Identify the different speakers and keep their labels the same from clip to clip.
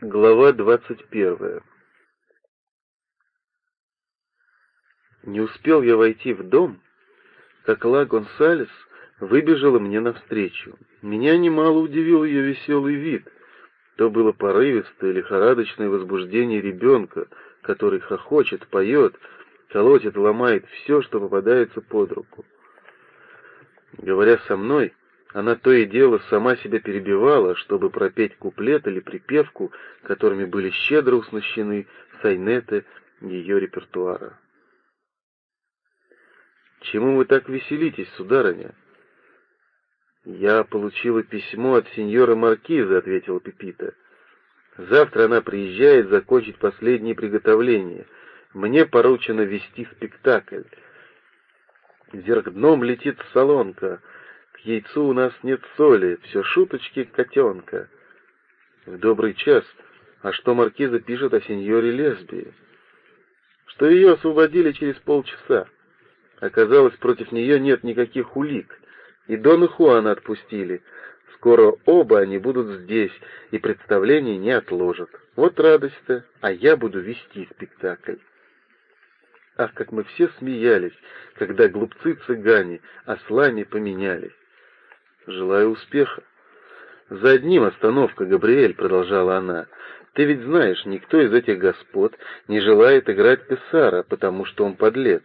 Speaker 1: Глава двадцать первая Не успел я войти в дом, как Ла Гонсалес выбежала мне навстречу. Меня немало удивил ее веселый вид. То было порывистое, лихорадочное возбуждение ребенка, который хохочет, поет, колотит, ломает все, что попадается под руку. Говоря со мной, она то и дело сама себя перебивала, чтобы пропеть куплет или припевку, которыми были щедро уснащены сайнеты ее репертуара. «Чему вы так веселитесь, сударыня?» «Я получила письмо от сеньора Маркиза», — ответила Пепита. «Завтра она приезжает закончить последние приготовления. Мне поручено вести спектакль. Вверх дном летит солонка». К яйцу у нас нет соли, все шуточки котенка. В добрый час. А что маркиза пишет о сеньоре Лесбии? Что ее освободили через полчаса. Оказалось, против нее нет никаких улик. И Дона Хуана отпустили. Скоро оба они будут здесь, и представление не отложат. Вот радость-то, а я буду вести спектакль. Ах, как мы все смеялись, когда глупцы-цыгане ослами поменялись. Желаю успеха. За одним остановка, Габриэль, продолжала она. Ты ведь знаешь, никто из этих господ не желает играть Писара, потому что он подлец.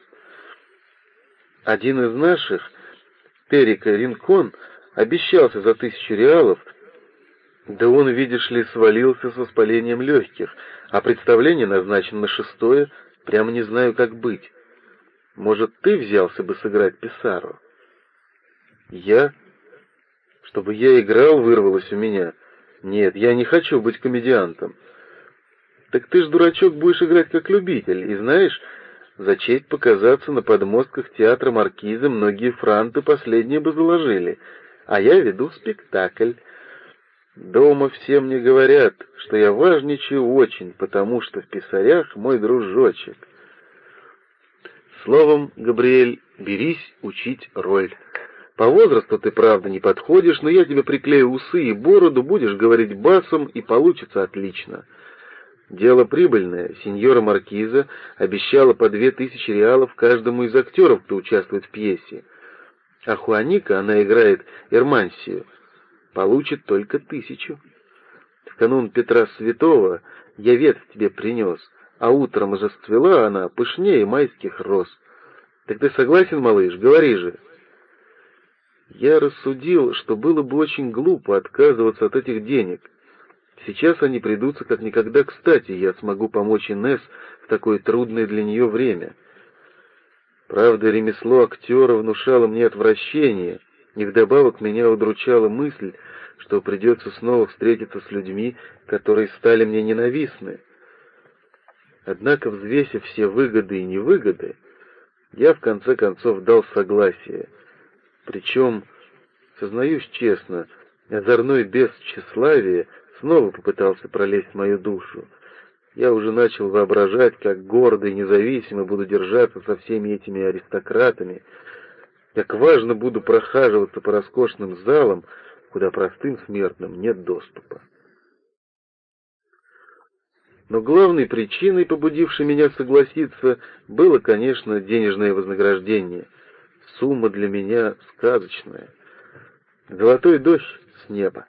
Speaker 1: Один из наших, Перика Ринкон, обещался за тысячу реалов, да он, видишь ли, свалился с воспалением легких, а представление назначено на шестое, прямо не знаю, как быть. Может, ты взялся бы сыграть Писару? Я чтобы я играл, вырвалось у меня. Нет, я не хочу быть комедиантом. Так ты ж, дурачок, будешь играть как любитель, и знаешь, за честь показаться на подмостках театра Маркиза многие франты последние бы заложили, а я веду спектакль. Дома все мне говорят, что я важничаю очень, потому что в писарях мой дружочек. Словом, Габриэль, берись учить роль. По возрасту ты, правда, не подходишь, но я тебе приклею усы и бороду, будешь говорить басом, и получится отлично. Дело прибыльное. Сеньора Маркиза обещала по две тысячи реалов каждому из актеров, кто участвует в пьесе. А Хуаника, она играет Эрмансию, получит только тысячу. В канун Петра Святого я ветвь тебе принес, а утром уже сцвела она пышнее майских роз. Так ты согласен, малыш? Говори же. Я рассудил, что было бы очень глупо отказываться от этих денег. Сейчас они придутся как никогда кстати, я смогу помочь Инесс в такое трудное для нее время. Правда, ремесло актера внушало мне отвращение, и вдобавок меня удручала мысль, что придется снова встретиться с людьми, которые стали мне ненавистны. Однако, взвесив все выгоды и невыгоды, я в конце концов дал согласие — причем, сознаюсь честно, озорной бес тщеславия снова попытался пролезть в мою душу. Я уже начал воображать, как гордо и независимо буду держаться со всеми этими аристократами, как важно буду прохаживаться по роскошным залам, куда простым смертным нет доступа. Но главной причиной, побудившей меня согласиться, было, конечно, денежное вознаграждение — Сумма для меня сказочная. Золотой дождь с неба.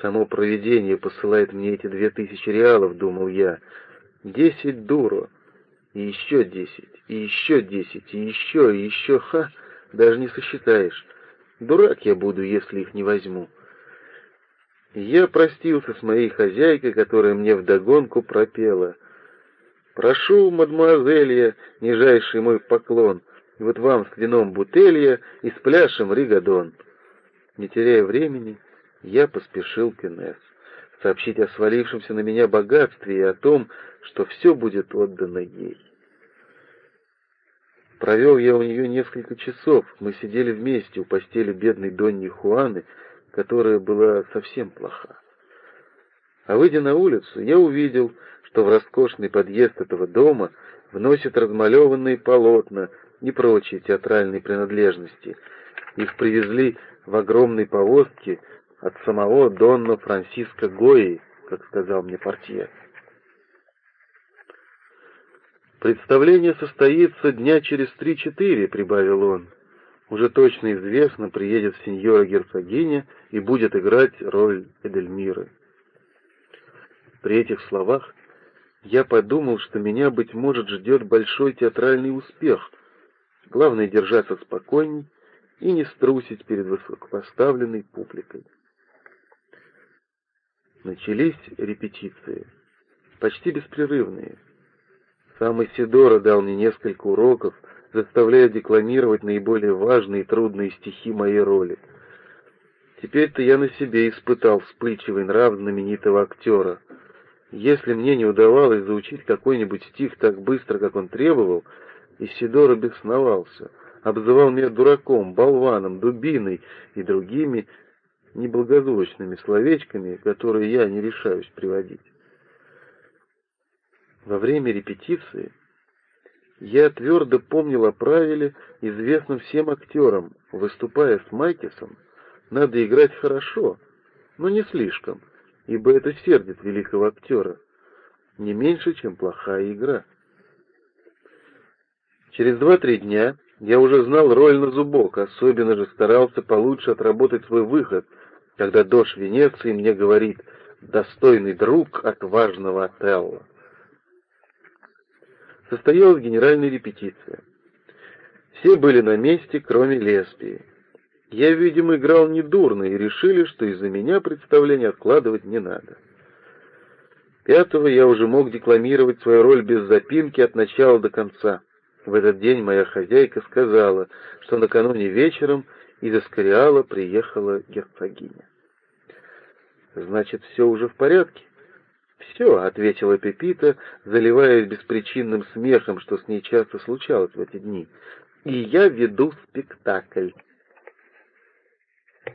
Speaker 1: Само провидение посылает мне эти две тысячи реалов, думал я. Десять дуро. И еще десять, и еще десять, и еще, и еще, ха, даже не сосчитаешь. Дурак я буду, если их не возьму. Я простился с моей хозяйкой, которая мне вдогонку пропела. «Прошу, мадемуазелья, нижайший мой поклон, вот вам с вином бутелья и с пляшем ригадон. Не теряя времени, я поспешил к Инесс, сообщить о свалившемся на меня богатстве и о том, что все будет отдано ей. Провел я у нее несколько часов, мы сидели вместе у постели бедной Донни Хуаны, которая была совсем плоха. А выйдя на улицу, я увидел, что в роскошный подъезд этого дома вносят размалеванные полотна и прочие театральные принадлежности. Их привезли в огромной повозке от самого Донна Франциско Гои, как сказал мне портье. «Представление состоится дня через три-четыре», — прибавил он. «Уже точно известно, приедет сеньора-герцогиня и будет играть роль Эдельмиры». При этих словах я подумал, что меня, быть может, ждет большой театральный успех. Главное — держаться спокойней и не струсить перед высокопоставленной публикой. Начались репетиции, почти беспрерывные. Сам Исидора дал мне несколько уроков, заставляя декламировать наиболее важные и трудные стихи моей роли. Теперь-то я на себе испытал вспыльчивый нрав знаменитого актера. Если мне не удавалось заучить какой-нибудь стих так быстро, как он требовал, Исидора бесновался, обзывал меня дураком, болваном, дубиной и другими неблагозвучными словечками, которые я не решаюсь приводить. Во время репетиции я твердо помнил о правиле, известном всем актерам, выступая с Майкисом, надо играть хорошо, но не слишком, ибо это сердит великого актера, не меньше, чем плохая игра. Через два-три дня я уже знал роль на зубок, особенно же старался получше отработать свой выход, когда дождь Венеции мне говорит «достойный друг отважного Отелло». Состоялась генеральная репетиция. Все были на месте, кроме лесбии. Я, видимо, играл недурно, и решили, что из-за меня представление откладывать не надо. Пятого я уже мог декламировать свою роль без запинки от начала до конца. В этот день моя хозяйка сказала, что накануне вечером из Аскариала приехала герцогиня. «Значит, все уже в порядке?» «Все», — ответила Пепита, заливаясь беспричинным смехом, что с ней часто случалось в эти дни. «И я веду спектакль».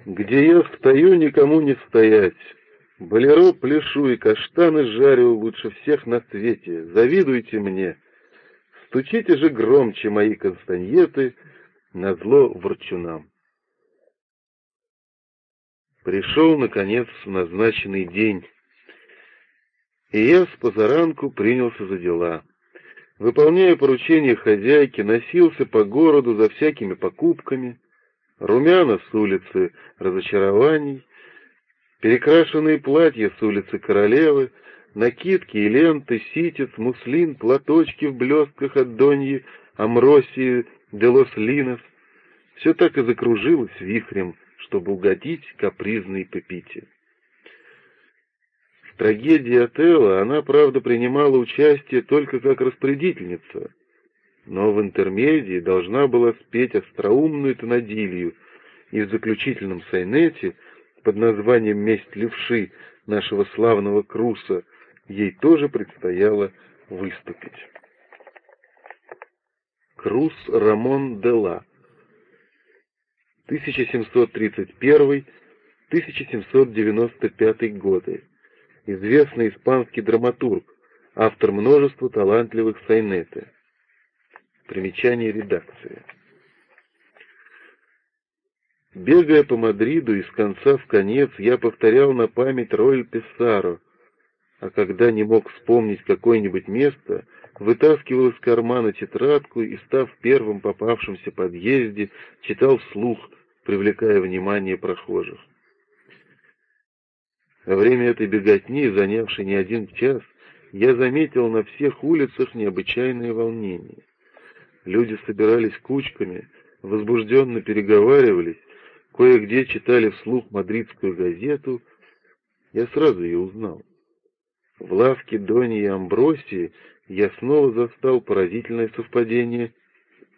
Speaker 1: «Где я стою, никому не стоять. Болеро пляшу и каштаны жарю лучше всех на свете. Завидуйте мне». Стучите же громче мои констаньеты на зло ворчунам. Пришел, наконец, назначенный день, и я с позаранку принялся за дела. Выполняя поручения хозяйки, носился по городу за всякими покупками, румяна с улицы разочарований, перекрашенные платья с улицы Королевы — накидки и ленты, ситец, муслин, платочки в блестках от Доньи, Амросии, Делос Линос. Все так и закружилось вихрем, чтобы угодить капризной Пепите. В трагедии Отелла она, правда, принимала участие только как распорядительница, но в интермедии должна была спеть остроумную тонадилью, и в заключительном сайнете под названием «Месть левши» нашего славного Круса ей тоже предстояло выступить. Крус Рамон де Ла 1731-1795 годы. Известный испанский драматург, автор множества талантливых сайнеты. Примечание редакции. Бегая по Мадриду из конца в конец, я повторял на память роль Писаро, а когда не мог вспомнить какое-нибудь место, вытаскивал из кармана тетрадку и, став первым попавшимся подъезде, читал вслух, привлекая внимание прохожих. Во время этой беготни, занявшей не один час, я заметил на всех улицах необычайное волнение. Люди собирались кучками, возбужденно переговаривались, кое-где читали вслух мадридскую газету. Я сразу ее узнал. В лавке и Амбросии я снова застал поразительное совпадение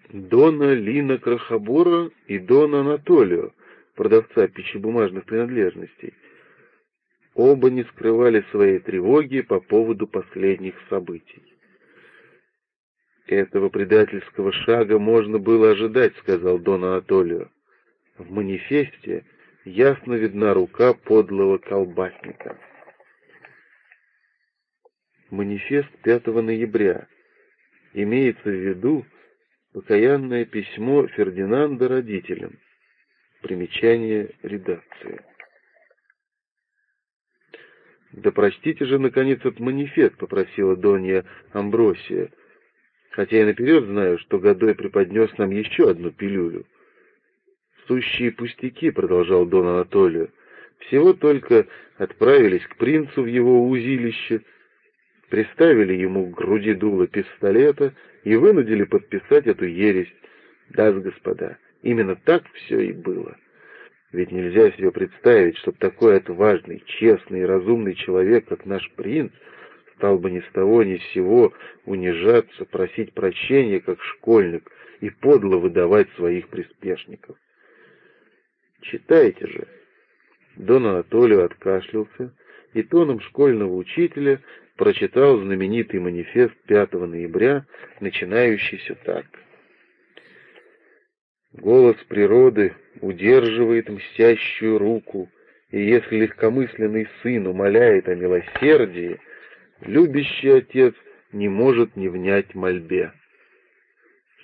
Speaker 1: Дона Лина Крахобора и Дона Анатолио, продавца пищебумажных принадлежностей. Оба не скрывали своей тревоги по поводу последних событий. «Этого предательского шага можно было ожидать», — сказал Дон Анатолио. «В манифесте ясно видна рука подлого колбасника». Манифест 5 ноября. Имеется в виду покаянное письмо Фердинанда родителям. Примечание редакции. «Да простите же, наконец, этот манифест», — попросила Донья Амбросия, хотя я наперед знаю, что Годой преподнес нам еще одну пилюлю. «Сущие пустяки», — продолжал Дон Анатолию, — «всего только отправились к принцу в его узилище, приставили ему к груди дуло пистолета и вынудили подписать эту ересь. Да, господа, именно так все и было». Ведь нельзя себе представить, чтобы такой отважный, честный и разумный человек, как наш принц, стал бы ни с того ни с сего унижаться, просить прощения, как школьник, и подло выдавать своих приспешников. Читайте же. Дон Анатолию откашлялся и тоном школьного учителя прочитал знаменитый манифест 5 ноября, начинающийся так. Голос природы удерживает мстящую руку, и если легкомысленный сын умоляет о милосердии, любящий отец не может не внять мольбе.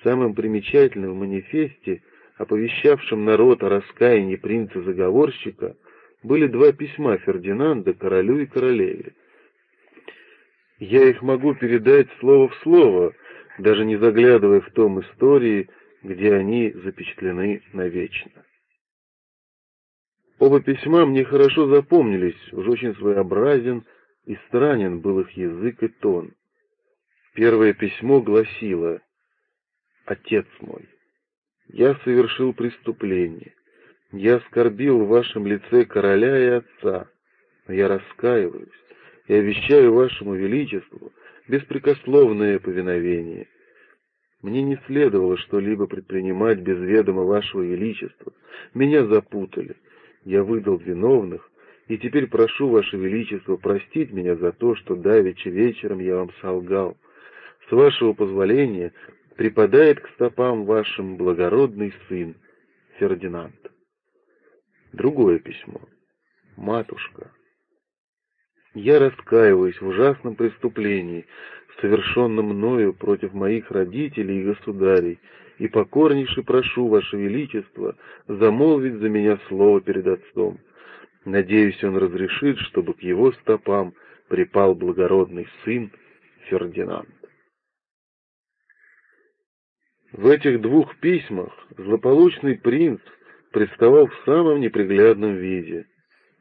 Speaker 1: Самым примечательным в манифесте, оповещавшем народ о раскаянии принца-заговорщика, были два письма Фердинанда королю и королеве. Я их могу передать слово в слово, даже не заглядывая в том истории, где они запечатлены навечно. Оба письма мне хорошо запомнились, уж очень своеобразен и странен был их язык и тон. Первое письмо гласило «Отец мой, я совершил преступление, я оскорбил в вашем лице короля и отца, но я раскаиваюсь и обещаю вашему величеству беспрекословное повиновение. Мне не следовало что-либо предпринимать без ведома вашего величества. Меня запутали. Я выдал виновных, и теперь прошу ваше величество простить меня за то, что давеча вечером я вам солгал. С вашего позволения припадает к стопам вашим благородный сын Фердинанд. Другое письмо. Матушка. Я раскаиваюсь в ужасном преступлении, совершенном мною против моих родителей и государей, и покорнейше прошу, Ваше Величество, замолвить за меня слово перед Отцом. Надеюсь, он разрешит, чтобы к его стопам припал благородный сын Фердинанд. В этих двух письмах злополучный принц представал в самом неприглядном виде.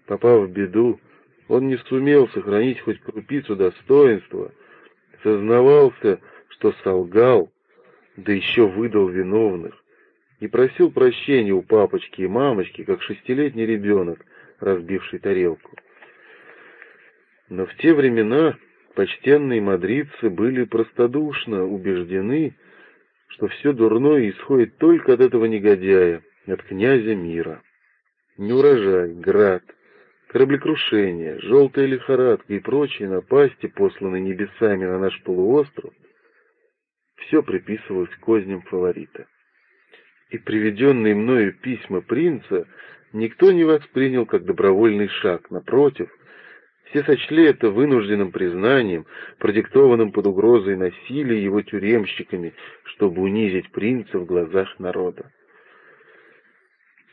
Speaker 1: Попав в беду, он не сумел сохранить хоть крупицу достоинства, сознавался, что солгал, да еще выдал виновных, и просил прощения у папочки и мамочки, как шестилетний ребенок, разбивший тарелку. Но в те времена почтенные мадридцы были простодушно убеждены, что все дурное исходит только от этого негодяя, от князя мира. Неурожай, град, кораблекрушение, желтая лихорадка и прочие напасти, посланные небесами на наш полуостров, все приписывалось козням фаворита. И приведенные мною письма принца никто не воспринял как добровольный шаг, напротив, все сочли это вынужденным признанием, продиктованным под угрозой насилия его тюремщиками, чтобы унизить принца в глазах народа.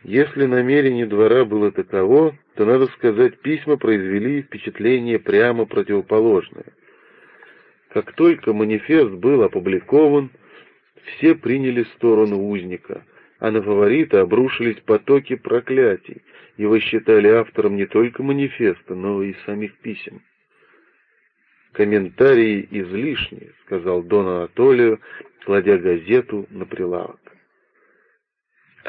Speaker 1: Если намерение двора было таково, то, надо сказать, письма произвели впечатление прямо противоположное. Как только манифест был опубликован, все приняли сторону узника, а на фаворита обрушились потоки проклятий, его считали автором не только манифеста, но и самих писем. «Комментарии излишни», — сказал Дон Анатолию, кладя газету на прилавок.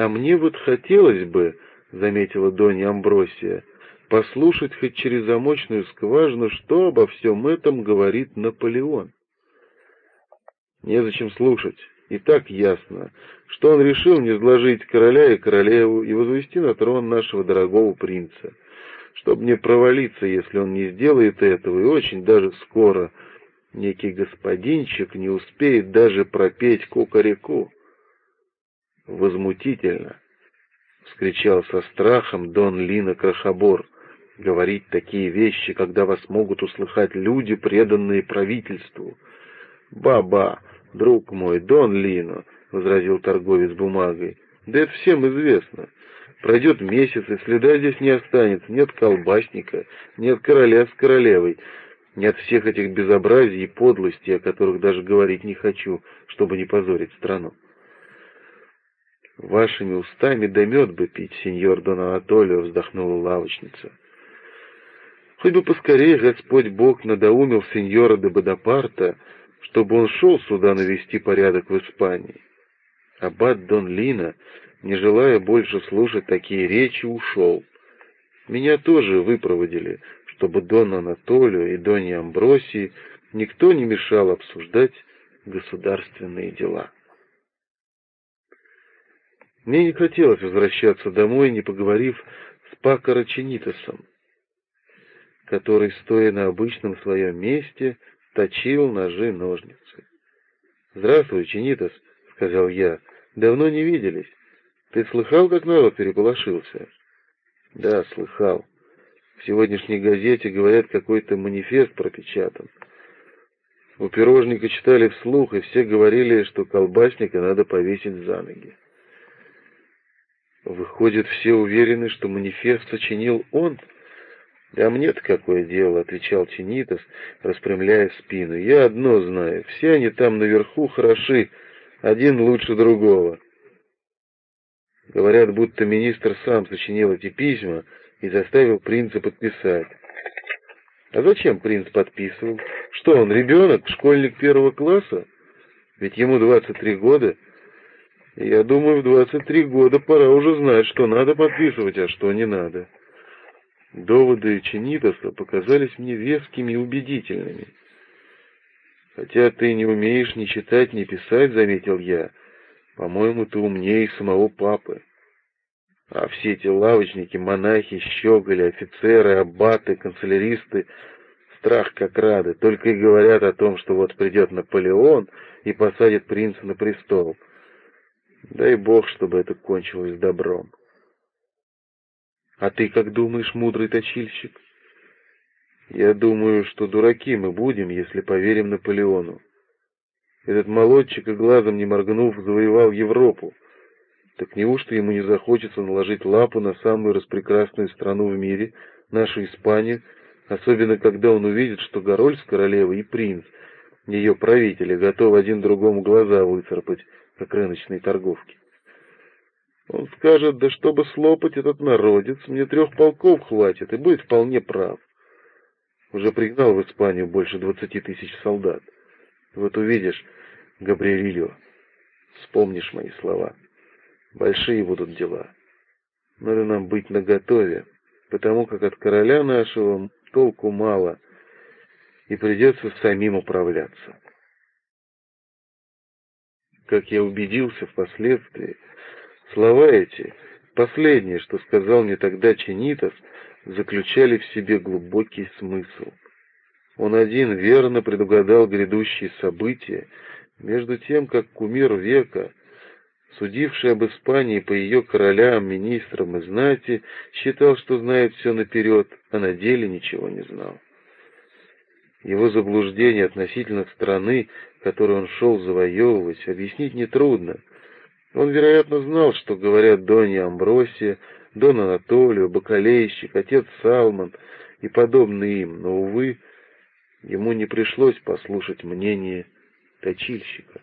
Speaker 1: «А мне вот хотелось бы, — заметила Донья Амбросия, — послушать хоть через замочную скважину, что обо всем этом говорит Наполеон». «Незачем слушать, и так ясно, что он решил не сложить короля и королеву и возвести на трон нашего дорогого принца, чтобы не провалиться, если он не сделает этого, и очень даже скоро некий господинчик не успеет даже пропеть кукареку. «Возмутительно!» — вскричал со страхом Дон Лина Крахобор. «Говорить такие вещи, когда вас могут услыхать люди, преданные правительству. Ба-ба, друг мой, Дон Лино!» — возразил торговец бумагой. «Да это всем известно. Пройдет месяц, и следа здесь не останется. Нет колбасника, нет короля с королевой, нет всех этих безобразий и подлостей, о которых даже говорить не хочу, чтобы не позорить страну. «Вашими устами да мед бы пить, сеньор Дон Анатолио», — вздохнула лавочница. «Хоть бы поскорее Господь Бог надоумил сеньора де Бодапарта, чтобы он шел сюда навести порядок в Испании». Аббат Дон Лина, не желая больше слушать такие речи, ушел. Меня тоже выпроводили, чтобы Дон Анатолио и Доне Амбросии никто не мешал обсуждать государственные дела. Мне не хотелось возвращаться домой, не поговорив с Пако Раченитосом, который, стоя на обычном своем месте, точил ножи-ножницы. «Здравствуй, Ченитос», — сказал я, — «давно не виделись. Ты слыхал, как народ переполошился?» «Да, слыхал. В сегодняшней газете, говорят, какой-то манифест пропечатан. У пирожника читали вслух, и все говорили, что колбасника надо повесить за ноги. Выходит, все уверены, что манифест сочинил он? Да мне-то какое дело, отвечал Чинитос, распрямляя спину. Я одно знаю, все они там наверху хороши, один лучше другого. Говорят, будто министр сам сочинил эти письма и заставил принца подписать. А зачем принц подписывал? Что он, ребенок, школьник первого класса? Ведь ему 23 года, я думаю, в 23 года пора уже знать, что надо подписывать, а что не надо. Доводы Ченитоса показались мне вескими и убедительными. «Хотя ты не умеешь ни читать, ни писать», — заметил я, — «по-моему, ты умнее самого папы». А все эти лавочники, монахи, щеголи, офицеры, аббаты, канцеляристы — страх как рады, только и говорят о том, что вот придет Наполеон и посадит принца на престол — Дай Бог, чтобы это кончилось добром. А ты как думаешь, мудрый точильщик? Я думаю, что дураки мы будем, если поверим Наполеону. Этот молодчик и глазом не моргнув завоевал Европу. Так неужто ему не захочется наложить лапу на самую распрекрасную страну в мире, нашу Испанию, особенно когда он увидит, что Гороль с королевой и принц, ее правители, готовы один другому глаза выцарпать, как рыночной торговки. Он скажет, да чтобы слопать этот народец, мне трех полков хватит, и будет вполне прав. Уже пригнал в Испанию больше двадцати тысяч солдат. Вот увидишь, Габриэльо, вспомнишь мои слова. Большие будут дела. Надо нам быть наготове, потому как от короля нашего толку мало, и придется самим управляться. Как я убедился впоследствии, слова эти, последнее, что сказал мне тогда Ченитос, заключали в себе глубокий смысл. Он один верно предугадал грядущие события, между тем, как кумир века, судивший об Испании по ее королям, министрам и знати, считал, что знает все наперед, а на деле ничего не знал. Его заблуждение относительно страны, которую он шел завоевывать, объяснить нетрудно. Он, вероятно, знал, что говорят Донья Амбросия, Дон Анатолио, Бакалейщик, отец Салман и подобные им, но, увы, ему не пришлось послушать мнение точильщика.